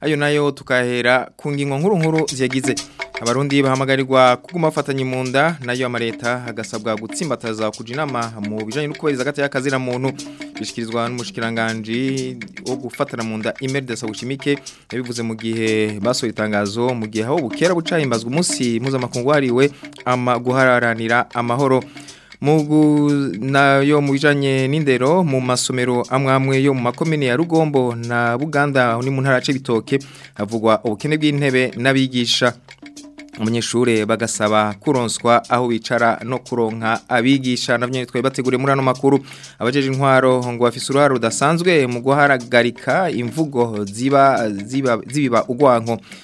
ayo nayo tukahera ku ngingo nkuru nkuru ziyagize abarundi bahamagarirwa kuguma bafatanye mu nda nayo amareta agasabwa gutsimbataza kuja inama mu bijanye no kubahiriza agati y'akazira muntu bishikirizwa n'umushikiranganji wo gufatana munda nda Imer de Sawushimike yabivuze mu gihe baso itangazo mu gihe aho bukera bucahimbazwa umunsi mpuzamakungu wariwe ama guhararanira amahoro Mugu nayo mu bijanye n'indero mu masomero amwamwe yo mu makomine ya Rugombo na Buganda ni mu ntara bitoke havugwa ubukene bw'intebe n'abigisha abanyeshuri bagasaba kuronswa aho bicara no kuronka abigisha nabyo twari bateguriye muri ano makuru abajeje intwaro ngo bafise uruhare rudasanzwe mu guharagarika imvugo ziba zibiba urwanko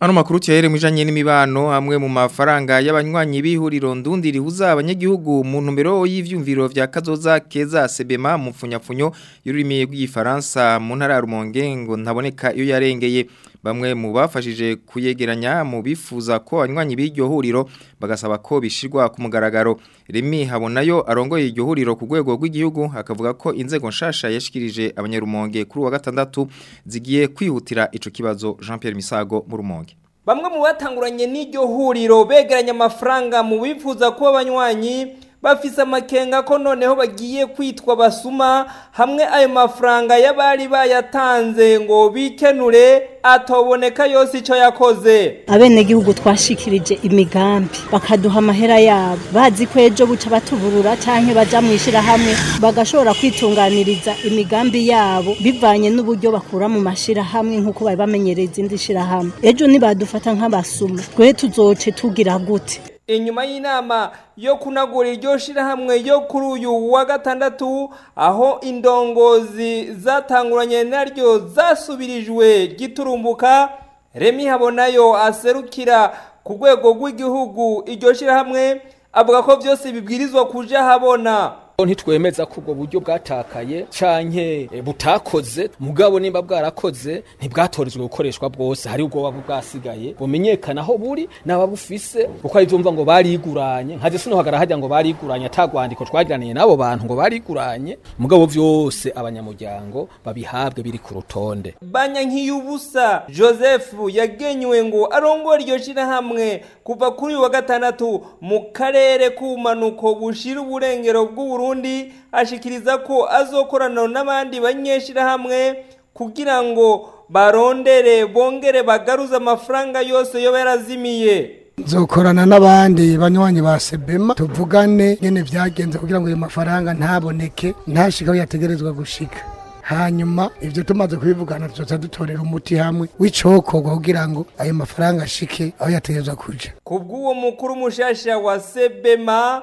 ano makuru cyahera mu n'imibano amwe mu mafaranga y'abanywanyi b'ihuriro ndundi rihuza abanyagihugu mu ntumbero y'ivyumviro vya kazoza keza sebema mu mfunyapfunyo y'ururimi rw'igifaransa mu ntara ya Rumonge ngo ntaboneka iyo yarengeye bamwe mu bafashije kuyegeranya mu bifuza ko anywanyi b'iryo huriro bagasaba ko bishirwa ku mugaragaro Remi habonayo arongoye iryo huriro ku rwego rw'igihugu akavuga ko inzego nshasha yashikirije abanyarumonge kuri wa gatandatu zigiye kwihutira ico kibazo Jean Pierre Misago mu rumonge Bamwe mu batanguranye n'iryo huriro begeranya amafaranga mu bifuza kuba abanywanyi bafise amakenga ko noneho bagiye kwitwa basuma hamwe ayo mafaranga y'abari bayatanze ngo bikenure atoboneka yose icyo yakoze abenegihugu twashikirije imigambi bakaduha amahera yabo bazi ko ejo buca batuburura cyangwa bajya mu ishyirahamwe bagashobora kwitunganiriza imigambi yabo bivanye n'uburyo bakura mu mashyirahamwe nk'uko bari bamenyereye izindi shyirahamwe ejo ntibadufata nk'abasuma twe tuzoce tugira gute inyuma y'inama yo kunagura iryo shyirahamwe yo kuri uyu wa gatandatu aho indongozi zatanguranye naryo zasubirijwe giturumbuka remi habonayo aserukira ku rwego rw'igihugu iryo shyirahamwe avuga ko byose bibwirizwa kuja habona ntitwemeza ko ubwo buryo bwatakaye canke eh, butakoze mugabo nimba bwarakoze ntibwatorezwe gukoreshwa bwose hari ubwo buba bwasigaye bumenyekana aho buri n'ababufise kuko ari vyumva ngo bariguranye nkaje sino hagara hajya ngo bariguranye atagwandiko twagiraniye nabo bantu ngo bariguranye mugabo byose abanyamuryango babihabwe biri ku rutonde banya nk'iyubusa Joseph yagenywe ngo arongora iryo shirahamwe kuva kuri wa gatandatu mu karere k'ubumanuko bushira uburengero bw'uru burundi ashikiriza ko azokorana n'abandi banyeshyirahamwe kugira ngo barondere bongere bagaruze amafaranga yose yoba yarazimiye nzokorana n'abandi banywanyi ba sebema tuvugane nyine byagenze kugira ngo ayo mafaranga ntaboneke ntashike aho yategerezwa gushika hanyuma ibyo tumaze kubivugana tuza dutorera umuti hamwe w'icokorwa kugira ngo ayo mafaranga ashike aho yategerezwa kuja ku bw'uwo mukuru mushasha wa sebema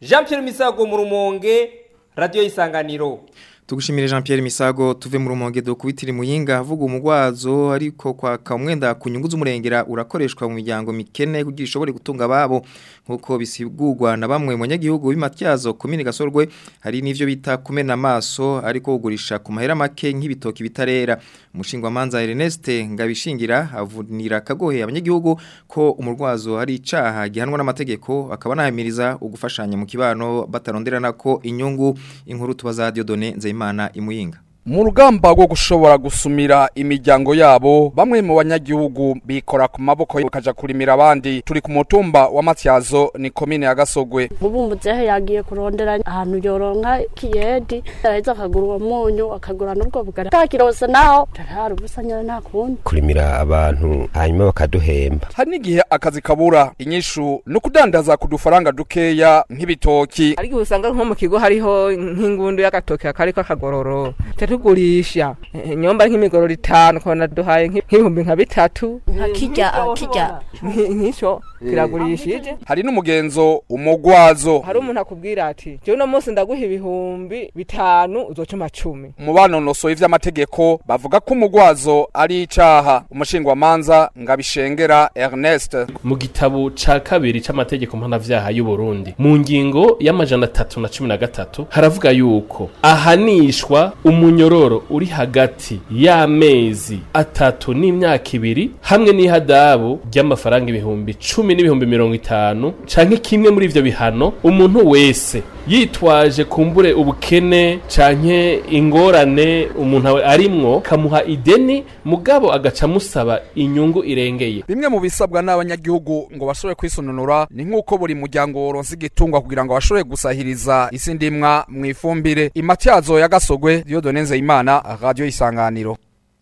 jean Pierre misago murumonge rumonge radiyo y'isanganiro tugushimire jean Pierre misago tuve mu rumonge dukubitira imuyinga havuga umugwazo ariko kwaka umwenda ku nyungu z'umurengera urakoreshwa mu miryango mikene kugira gutunga babo nk'uko bisigurwa na bamwe mu banyagihugu b'imatyazo komini gasorwe hari n'ivyo bita kumena amaso ariko ugurisha ku mahera make nk'ibitoki bitarera umushingwamanza Ernest ngabishingira avunira kagohe abanyagihugu ko umurwazo hari icaha gihanwa n'amategeko akaba nahamiriza ugufashanya mu kibano bataronderana ko inyungu inkuru tubaza Dieudonne imana imuyinga mu rugamba rwo gushobora gusumira imiryango yabo bamwe mu banyagihugu bikora ku maboko bakaja kurimira abandi turi ku mutumba wa matyazo ni komine ya gasogwe ubumbuzehe yagiye kurondera ahantu yoronka kiyedi araheza akagura uwo munyu akagura n'ubwo bugari ka kirose naho tarahari ubusa nyara nta kundi kurimira abantu hanyuma bakaduhemba hari n'igihe akazi kabura inyishu ni ukudandaza ku dufaranga dukeya nk'ibitoki ariko usanga nko mu kigo hariho nk'ingundu y'agatoki akariko akagororo tugurisha nyomba nk'imigoro itanu ukabona duhaye nk'ibihumbi nka bitatu nkakijya kijya nk'icyo Eh. kiragurishije hari n'umugenzo umugwazo hari umuntu akubwira ati jyewe uno munsi ndaguha ibihumbi bitanu uzocuma cumi mu banonosoye ivy'amategeko bavuga ko umugwazo ari icaha umushingwamanza ngabishengera ernest mu gitabo ca kabiri c'amategeko mpanavyaha y'uburundi mu ngingo y'amajana atatu na cumi na gatatu haravuga yuko ahanishwa umunyororo uri hagati y'amezi atatu n'imyaka ibiri hamwe n'ihadabu ry'amafaranga ibihumbi cumi cumi n'ibihumbi mirongo itanu cyangwa kimwe muri ibyo bihano umuntu wese yitwaje kumbure ubukene canke ingorane umuntu arimwo kamuha ideni mugabo agaca amusaba inyungu irengeye bimwe mu bisabwa n'abanyagihugu ngo bashobore kwisununura ni nk'uko buri muryango woronse igitungwa kugira ngo bashobore gusahiriza isi ndimwa mu ifumbire imati ya gasogwe Dieudonne imana radio isanganiro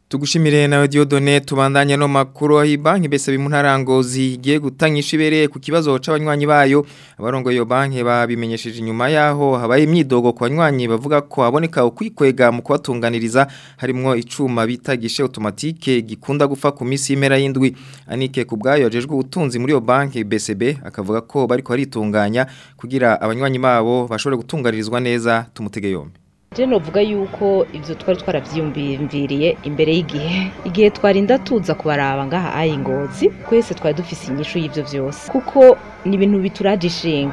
tugushimire nawe Diodone tubandanye no makuru aho banki bese bimuntarangozi igiye gutanyisha ibereye ku kibazo c'abanywanyi bayo abarongoye iyo banki babimenyesheje nyuma yaho habaye imyidogo ku banywanyi bavuga ko haboneka ukwikwega mu kubatunganiriza harimwo icuma bitagishe otomatike gikunda gufa ku misi y'imera y'indwi anike ku bwayo ajejwe ubutunzi muri iyo banki BCB akavuga ko bariko baritunganya kugira abanywanyi babo bashobore gutunganirizwa neza tumutege yombi Je novuga yuko ibyo twari twaravyiyumviriye imbere y'igihe igihe twarinda tuza kubaraba ngaha ayi ngozi twese twari dufise inyishu y’ibyo byose kuko ni ibintu bituraje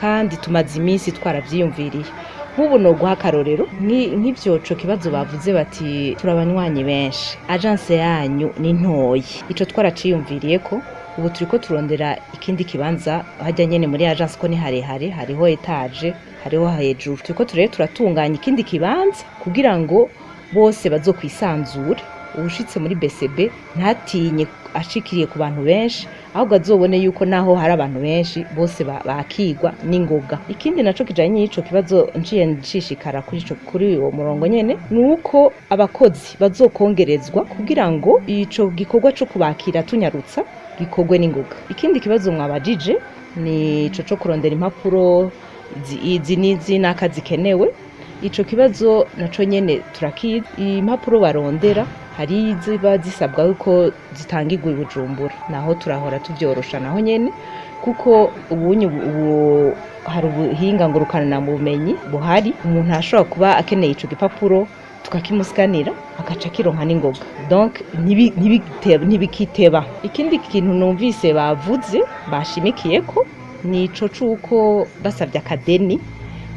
kandi tumaze iminsi twarabyiyumviriye nk'ubu ni uguha akarorero nk'ibyoco kibazo bavuze bati turabanywanyi benshi ajanse yanyu ni ntoyi icyo twaraciyumviriye ko ubu turi ko turondera ikindi kibanza hajya nyine muri agence ko ni harehare hariho etaje hariho hejuru turi ko turere turatunganya ikindi kibanza kugira ngo bose bazo kwisanzure ubushitse muri besebe ntatinye ashikiriye ku bantu benshi ahubwo azobone yuko naho hari abantu benshi bose bakigwa n'ingoga ikindi naco kijanye n'ico kibazo nciye nshishikara kuri kuri uwo murongo nyene nuko abakozi bazokongerezwa kugira ngo icyo gikorwa cyo kubakira tunyarutsa gikorwe n'ingoga ikindi kibazo mwabajije ni ico co kurondera impapuro izi n'izi n'aka zikenewe ico kibazo naco nyene turakizi impapuro barondera hari iziba zisabwa ko zitangirwa ubujumbura naho turahora tubyorosha naho nyine kuko ubu hari ubuhinga bumenyi buhari umuntu ashobora kuba akeneye icyo gipapuro tukakimusikanira agaca kironka n'ingoga donc ntibikiteba ikindi kintu numvise bavuze bashimikiye ko ni ico c'uko basabye akadeni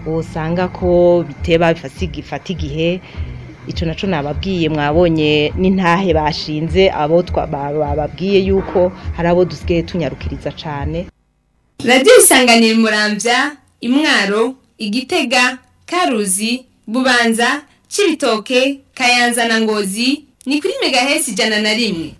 wosanga ko biteba bifata igihe icyo nacyo nababwiye mwabonye n'intahe bashinze abo bababwiye yuko hari abo dusigaye tunyarukiriza cyane radiyo isanganiye murambya imwaro igitega karuzi bubanza kibitoke kayanza na ngozi ni kuri megahesi ijana na rimwe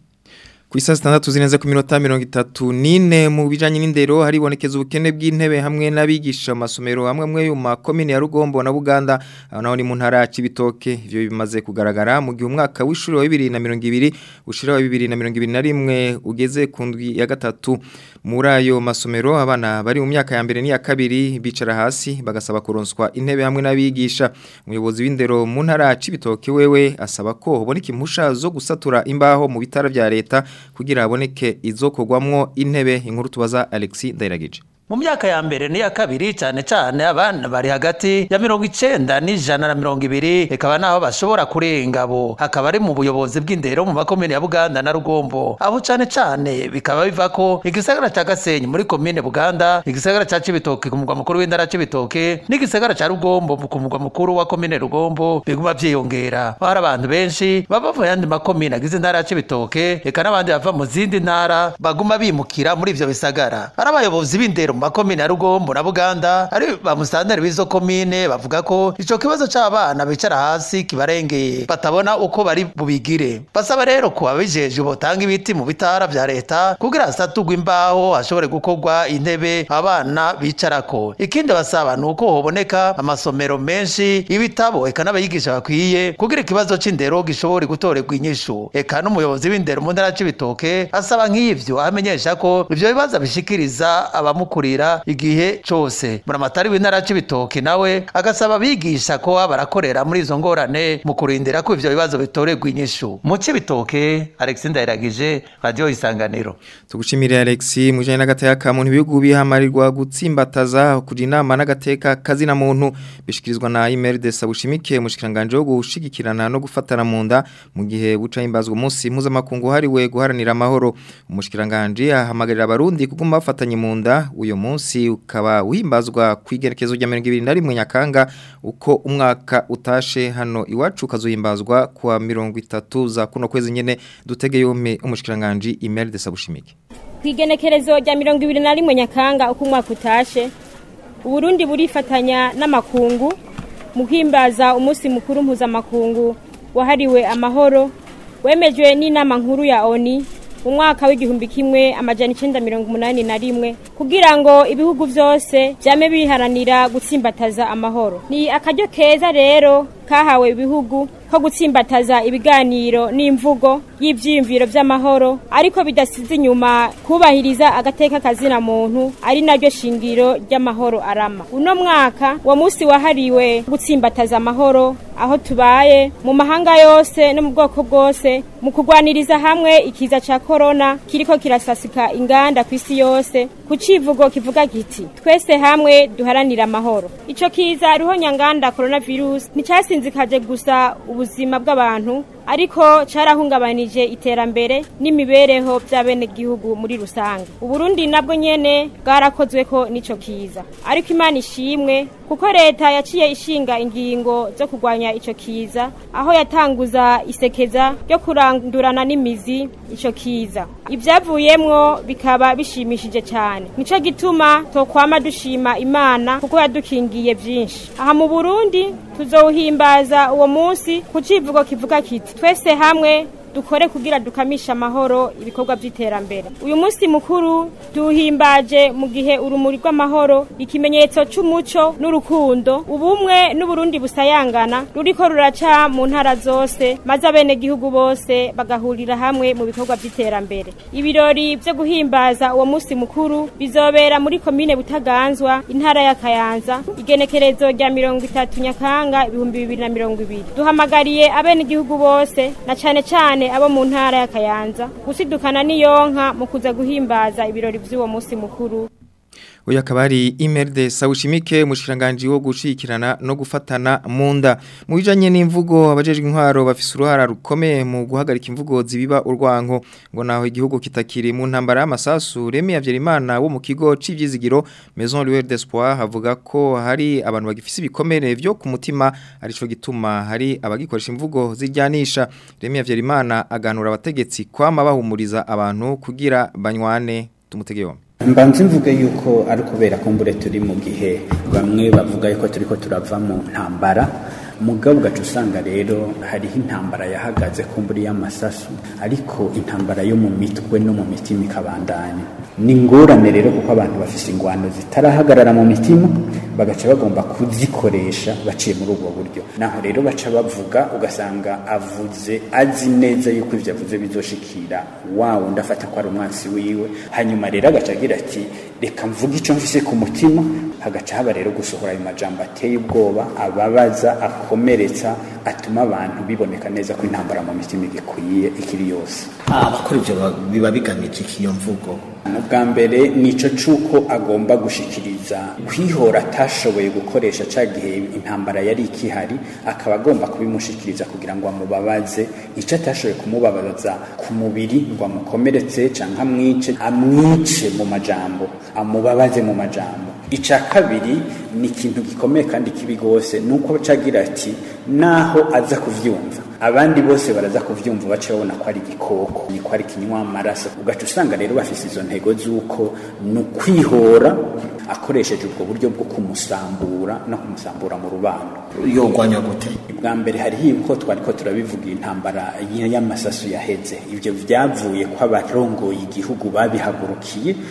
ku isa zitandatu zirenze ku minota mirongo itatu n'ine mu bijyanye n'indero haribonekeza ubukene bw'intebe hamwe n'abigisha amasomero hamwe amwe yo makomini ya rugombo na buganda aho naho ni mu ntara y'ibitoke bimaze kugaragara mu gihe umwaka w'ishuri wa bibiri na mirongo ibiri ushira wa bibiri na mirongo ibiri na rimwe ugeze ku ndwi ya gatatu muri ayo masomero abana bari mu myaka ya mbere n'iya kabiri bicara hasi bagasaba kuronswa intebe hamwe n'abigisha umuyobozi w'indero mu ntara wewe asaba ko haboneka impusha zo imbaho mu bitaro bya leta kugira aboneke izo intebe inkuru tubaza Alexis Ndairagije mu myaka ya mbere n'iya kabiri cyane cyane abana bari hagati ya mirongo icyenda n'ijana na mirongo ibiri ikaba naho bashobora kurenga bo hakaba ari mu buyobozi bw'indero mu makomine ya buganda na rugombo aho cyane cyane bikaba biva ko igisagara cya gasenyi muri komine buganda igisagara cya cibitoke ku mugwa mukuru w’Indara cibitoke n'igisagara cya rugombo ku mugwa mukuru wa komine rugombo biguma byiyongera hari abantu benshi bava yandi makomine agize intara ya cibitoke eka n'abandi bava mu zindi ntara baguma bimukira muri ibyo bisagara hari abayobozi b'indero mu makomine ya rugombo na buganda ari bamusitanteri b'izo komine bavuga ko icyo kibazo c'abana bicara hasi kibarengeye batabona uko bari bubigire basaba rero ko abijeje botanga ibiti mu bitara bya leta kugira hasatugwe imbaho hashobore gukorwa intebe abana bicara ko ikindi basaba ni uko hoboneka amasomero menshi ibitabo eka n'abayigisha bakwiye kugira ikibazo cy’indero gishobore gutorerwa inyishu eka n'umuyobozi w'indero mu ntara c'ibitoke asaba nk'ivyo amenyesha ko ibyo bibazo abishikiriza abamukuriye kurira igihe cyose buramatari w'intara cy'ibitoki nawe agasaba abigisha ko barakorera muri izo ngorane mu kurindira ko ibyo bibazo bitorerwa inyishu mu cibitoke Alex Ndayiragije radio isanganiro tugushimire Alex mujanye n'agateka muntu ibihugu bihamarirwa gutsimbataza kugira inama n'agateka kazi na muntu bishikirizwa na email de sabushimike mushikiranganje wo gushyigikirana no gufatana mu nda mu gihe buca imbazwa umunsi mpuzamakungu hariwe guharanira amahoro umushikiranganje ahamagarira abarundi kuguma bafatanye mu nda uyo munsi ukaba wimbazwa ku rya mirongo ibiri na rimwe nyakanga uko umwaka utashe hano iwacu ukazuhimbazwa ku wa mirongo itatu za kuno kwezi nyine dutege yombi umushyikiranganji imeri de sabushimike ku rya mirongo ibiri na rimwe nyakanga uko umwaka utashe uburundi burifatanya n'amakungu muhimbaza umunsi mukuru mpuzamakungu wahariwe amahoro wemejwe n'inama nkuru ya oni umwaka w'igihumbi kimwe amajana icyenda mirongo umunani na rimwe kugira ngo ibihugu byose byame biharanira gutsimbataza amahoro ni akaryo keza rero kahawe ibihugu ko gutsimbataza ibiganiro n'imvugo y'ibyiyumviro by'amahoro ariko bidasize inyuma kubahiriza agateka kazina muntu ari naryo shingiro ry'amahoro arama uno mwaka wa munsi wahariwe gutsimbataza amahoro aho tubaye mu mahanga yose no mu bwoko bwose mu kugwaniriza hamwe ikiza cya korona kiriko kirasasika inganda ku isi yose ku civugo kivuga giti twese hamwe duharanira amahoro icyo kiza ruhonyanganda korona virusi nticyasinzikaje gusa ubu ubuzima bw'abantu ariko carahungabanije iterambere n'imibereho by'abenegihugu muri rusange uburundi nabwo nyene bwarakozwe ko nico kiza ariko imana ishimwe kuko leta yaciye ishinga ingingo zo kurwanya ico kiza aho yatanguza isekeza ryo kurandurana n'imizi ico kiza ivyavuyemwo bikaba bishimishije cyane nico gituma tokwama dushima imana kuko yadukingiye byinshi aha mu burundi tuzowuhimbaza uwo munsi ku civugo kivuga kiti twese hamwe dukore kugira dukamisha amahoro ibikorwa by'iterambere uyu munsi mukuru duhimbaje mu gihe urumuri rw'amahoro ikimenyetso cy'umuco n'urukundo ubumwe n'uburundi busayangana ruriko ruraca mu ntara zose maze abenegihugu bose bagahurira hamwe mu bikorwa by'iterambere ibirori byo guhimbaza uwo munsi mukuru bizobera muri komine butaganzwa intara ya kayanza igenekerezo rya mirongo itatu nyakanga ibihumbi bibiri na mirongo ibiri duhamagariye abenegihugu bose na cyane cyane cyane abo mu ntara Kayanza, gusidukana n'iyonka mu kuza guhimbaza ibirori by'uwo munsi mukuru uyu akaba ari Imerde Sawushimike mushikiranganje wo gushikirana no gufatana munda nda mu bijanye n'imvugo abajejwe intwaro bafise uruhara rukomeye mu guhagarika imvugo zibiba urwango ngo naho igihugu kitakiri mu ntambara y'amasasu Remy Havyerimana wo mu kigo c'ivyizigiro Maison Louis d'Espoir havuga ko hari abantu bagifise ibikomere byo ku mutima arico gituma hari abagikoresha imvugo zijyanisha Remy Havyerimana aganura abategetsi kwama bahumuriza abantu kugira banywane tumutegeyombe mbanza mvuge yuko ari kubera ko mbure turi mu gihe bamwe bavuga yuko turi ko turava mu ntambara mugabo ugaca usanga rero hariho intambara yahagaze kumbura y'amasasu ariko intambara yo mu mitwe no mu mitima ikabandanya ni ingorane rero kuko abantu bafite ingwano zitarahagarara mu mitima bagaca bagomba kuzikoresha baciye muri ubwo buryo naho rero baca bavuga ugasanga avuze azi neza yuko ibyo avuze bizoshikira wawe ndafata ko ari umwansi wiwe hanyuma rero agaca agira ati reka mvuge icyo mvise ku mutima hagaca haba rero gusohora ayo majambo ateye ubwoba ababaza akomeretsa atuma abantu biboneka neza ko intambara mu mitima igikwiye ikiri yose ah, abakora ibyo biba bigamije iyo mvugo ubwa mbere ni icyo cy'uko agomba gushikiriza kwihora ata atashoboye gukoresha cya gihe intambara yari ikihari akaba agomba kubimushikiriza kugira ngo amubabaze icyo atashoboye kumubabaza ku mubiri ngo amukomeretse cyangwa amwice amwice mu majambo amubabaze mu majambo icya kabiri ni ikintu gikomeye kandi kibi rwose ni uko cyagira ati naho aza kubyumva abandi bose baraza kubyumva bace babona ko ari igikoko ni ko ari kinywa amaraso ugaca usanga rero bafite izo ntego z'uko ni ukwihora akoresheje ubwo buryo bwo kumusambura no kumusambura mu rubanda yogwanya gute bwa mbere hariho ibigo twari ko turabivuga intambara y'amasasu yaheze ibyo byavuye ko abarongoye igihugu babihagurukiye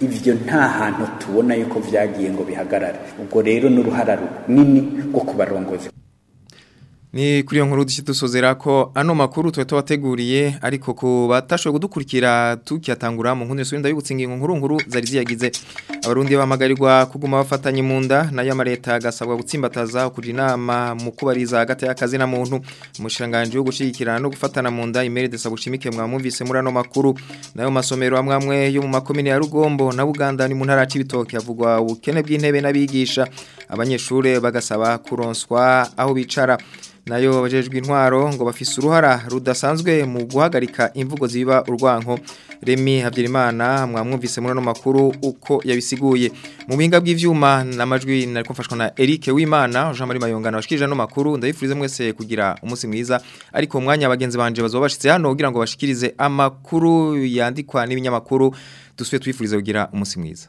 ibyo nta hantu tubona yuko byagiye ngo bihagarare ubwo rero n'uruhara runini rwo kubarongoza ni kuri iyo nkuru dusozera ko ano makuru tuba tubateguriye ariko ku batashoboye gudukurikira tukiyatangura mu nkundiro y'ubutsingingo nkuru nkuru zari ziyagize abarundi bamagarirwa kuguma bafatanye munda nda nayo amareta agasabwa gutsimbataza kugira inama mu kubariza hagati y'akazi na muntu umushiranganje wo gushigikirana no gufatana mu nda imere de sabushimike mwamuvise muri ano makuru nayo masomero amwe yo mu makomine ya Rugombo na Buganda ni mu ntara y'ibitoke havugwa ubukene bw'intebe n'abigisha abanyeshure bagasaba kuronswa aho bicara nayo bajejwe intwaro ngo bafise uruhara rudasanzwe mu guhagarika imvugo ziba urwanko Remi Havyirimana mwamwumvise muri ano makuru uko yabisi basiguye mu buhinga bw'ivyuma namajwi nariko mfashwa na Eric Wimana Jean Marie Mayongana washikirije no makuru ndabifurize mwese kugira umunsi mwiza ariko umwanya abagenzi banje bazobashitse hano kugira ngo bashikirize amakuru yandikwa n'ibinyamakuru dusubiye twifurize kugira umunsi mwiza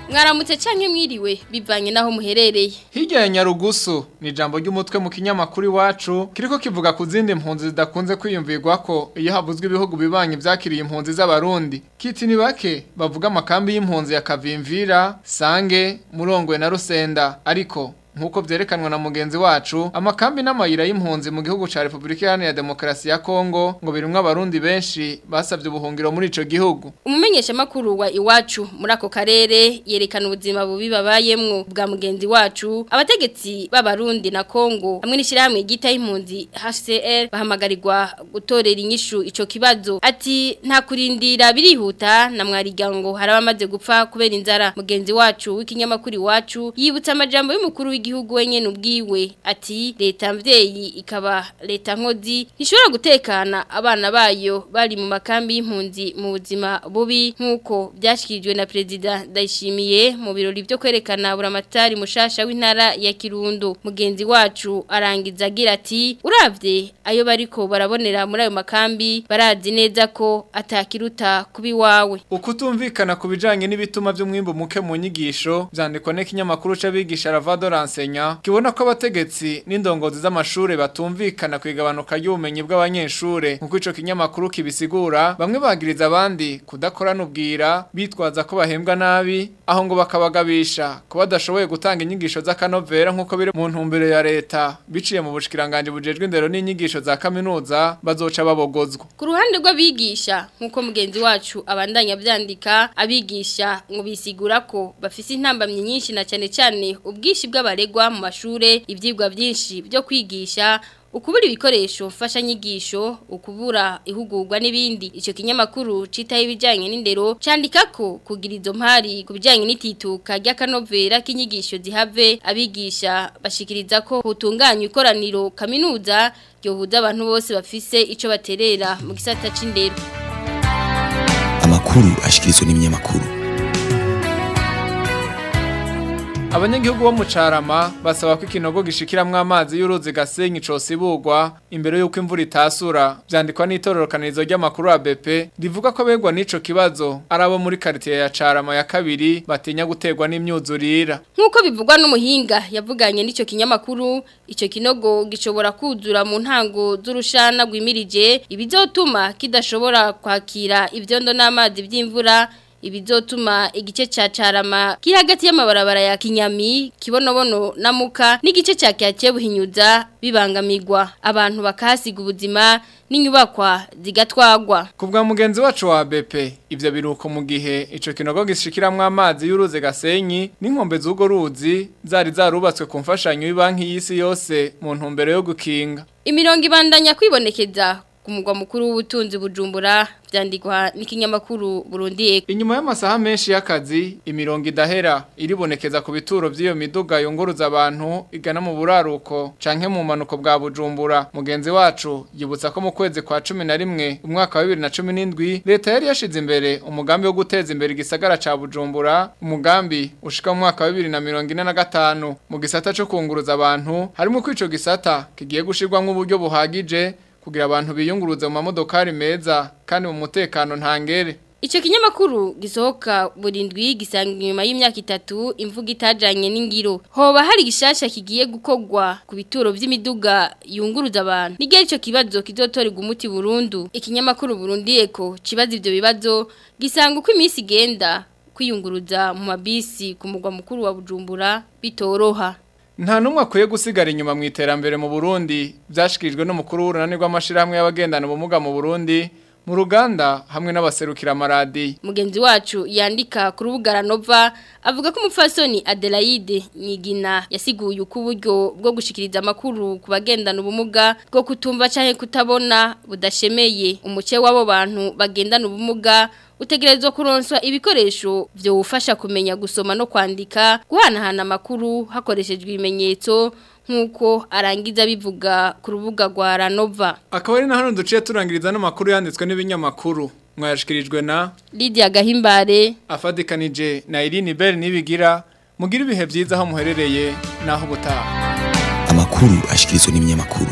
mwaramutse cyangwa mwiriwe bivanye n'aho muherereye hirya ya nyarugusu ni ijambo ry'umutwe mu kinyamakuru iwacu kiriko kivuga ku zindi mpunzi zidakunze kwiyumvirwa ko iyo havuzwe ibihugu bibanye byakiriye impunzi z'abarundi kitini bake bavuga amakambi y'impunzi ya kavimvira sange murongwe na rusenda ariko nk'uko byerekanwa na mugenzi wacu amakambi n'amayira y'impunzi mu gihugu ca Republika ya Demokarasi ya Kongo ngo birimwe abarundi benshi basavye ubuhungiro muri ico gihugu umumenyesha makuru wa iwacu muri ako karere yerekana ubuzima bubi babayemwo bwa mugenzi wacu abategetsi b'abarundi na Kongo hamwe n'ishirahamwe gita impunzi HCR bahamagarirwa gutorera inyishu ico kibazo ati nta kurindira birihuta na mwarigango harabamaze gupfa kubera inzara mugenzi wacu w'ikinyamakuru wacu yibutsa amajambo y'umukuru w'igihugu w'igihugu wenyine ubwiwe ati leta mvyeyi ikaba leta nkozi ntishobora gutekana abana bayo bari mu makambi y'impunzi mu buzima bubi nk'uko byashikirijwe na perezida ndayishimiye mu birori byo kwerekana buramatari mushasha w'intara ya kirundo mugenzi wacu arangiza agira ati urabye ayo bariko barabonera muri ayo makambi barazi neza ko atakiruta kubi wawe ukutumvikana ku bijanye n'ibituma by'umwimbo muke mu nyigisho byandikwa n'ikinyamakuru c'abigisha Rava Dorance Masenya kibona ko abategetsi n'indongozi z'amashuri batumvikana ku igabanuka ry'ubumenyi bw'abanyeshure nk'uko ico kinyamakuru kibisigura bamwe bagiriza abandi kudakora nubwira bitwaza ko bahembwa nabi aho ngo bakabagabisha ko badashoboye gutanga inyigisho za z'akanovera nk'uko biri mu ntumbero ya leta biciye mu bushikiranganje bujejwe indero n'inyigisho za kaminuza bazoca babogozwa ku ruhande rw'abigisha nk'uko mugenzi wacu abandanya byandika abigisha ngo bisigura ko bafise intambamye nyinshi na cyane cyane ubwishi bw'abare bikorerwa mu mashure ibyigwa byinshi byo kwigisha ukubura ibikoresho nyigisho ukubura ihugurwa n'ibindi icyo kinyamakuru citaye ibijyanye n'indero cyandika ko kugira izo mpari ku bijyanye n'itituka ry'akanovera k'inyigisho zihave abigisha bashikiriza ko hutunganya ikoraniro kaminuza ryohuza abantu bose bafise icyo baterera mu gisata c'indero amakuru ashikirizwa n’iminyamakuru abanyagihugu bo mu carama basaba ko ikinogo gishikiramwo amazi y'uruzi gasenyi cosibugwa imbere y'uko imvura itasura vyandikwa n'itororokanirizo ry'amakuru ABP rivuga ko begwa n'ico kibazo arabo muri quartier ya carama ya kabiri batinya guterwa n'imyuzurira nk'uko bivugwa n'umuhinga yavuganye n'ico kinyamakuru ico kinogo gishobora kuzura mu ntango z'urushana rwimirije ibizotuma kidashobora kwakira ivyondo n'amazi by'imvura ibizotuma igice cha carama kiri hagati y'amabarabara ya kinyami kibonobono namuka n'igice cha buhinyuza bibangamirwa abantu bakahasiga ubuzima n'inyubakwa zigatwagwa ku bwa mugenzi wacu wa bepe ibyo biruko mu gihe icyo kinogo gishikiramwo amazi y’uruze gasenyi n'inkombe z'urwo ruzi zari zarubatswe ku mfashanyo y'Ibanki y'isi yose mu ntumbero yo gukinga imirongo ibandanya kwibonekeza ku mugwa mukuru w'ubutunzi bujumbura byandikwa n'ikinyamakuru Burundi inyuma y'amasaha menshi y'akazi imirongo idahera iribonekeza ku bituro by'iyo miduga yunguruza abantu igana mu buraruko canke mu manuko bwa bujumbura mugenzi wacu yibutsa ko mu kwezi kwa cumi na rimwe umwaka wa bibiri na cumi n'indwi leta yari yashize imbere umugambi wo guteza imbere igisagara ca bujumbura umugambi ushika mu mwaka wa bibiri na mirongo na gatanu mu gisata cyo kunguruza abantu harimo ko gisata kigiye gushirwamwo uburyo buhagije kugira abantu biyunguruze mu mamodokari meza kandi mu mutekano ntangere Icyo kinyamakuru gisohoka Burindwi ndwi gisanga inyuma y'imyaka itatu imvuga itajanye n'ingiro. Hoba hari gishasha kigiye gukogwa ku bituro by'imiduga yunguruza abantu. Nige ico kibazo kizotorerwa umuti burundu. Ikinyamakuru Burundi Eko kibaza ivyo bibazo gisanga uko iminsi igenda kwiyunguruza mu mabisi ku mugwa mukuru wa Bujumbura bitoroha. nta n'umwe akwiye gusigara inyuma mu iterambere mu burundi byashyikirijwe n'umukuru w'urunani rw'amashyirahamwe y'abagendana ubumuga mu burundi mu hamwe n'abaserukira amaradiyo mugenzi wacu yandika ku rubuga ranova avuga ko umupfasoni adelaide nyigina yasiguye uko uburyo bwo gushyikiriza amakuru ku bagendana ubumuga bwo kutumva cyangwa kutabona budashemeye umuce w'abo bantu bagendana ubumuga utegerezwa kuronswa ibikoresho byo kumenya gusoma no kwandika guhanahana amakuru hakoreshejwe ibimenyetso nk'uko arangiza bivuga ku rubuga rwa ranova akaba ari na hano duciye turangiriza n'amakuru yanditswe n'ibinyamakuru mwayashyikirijwe na Lydia gahimbare afadikanije na irine beri n'ibigira mugire ibihe byiza aho muherereye n'aho ubutaha amakuru ashyikirizwa n'ibinyamakuru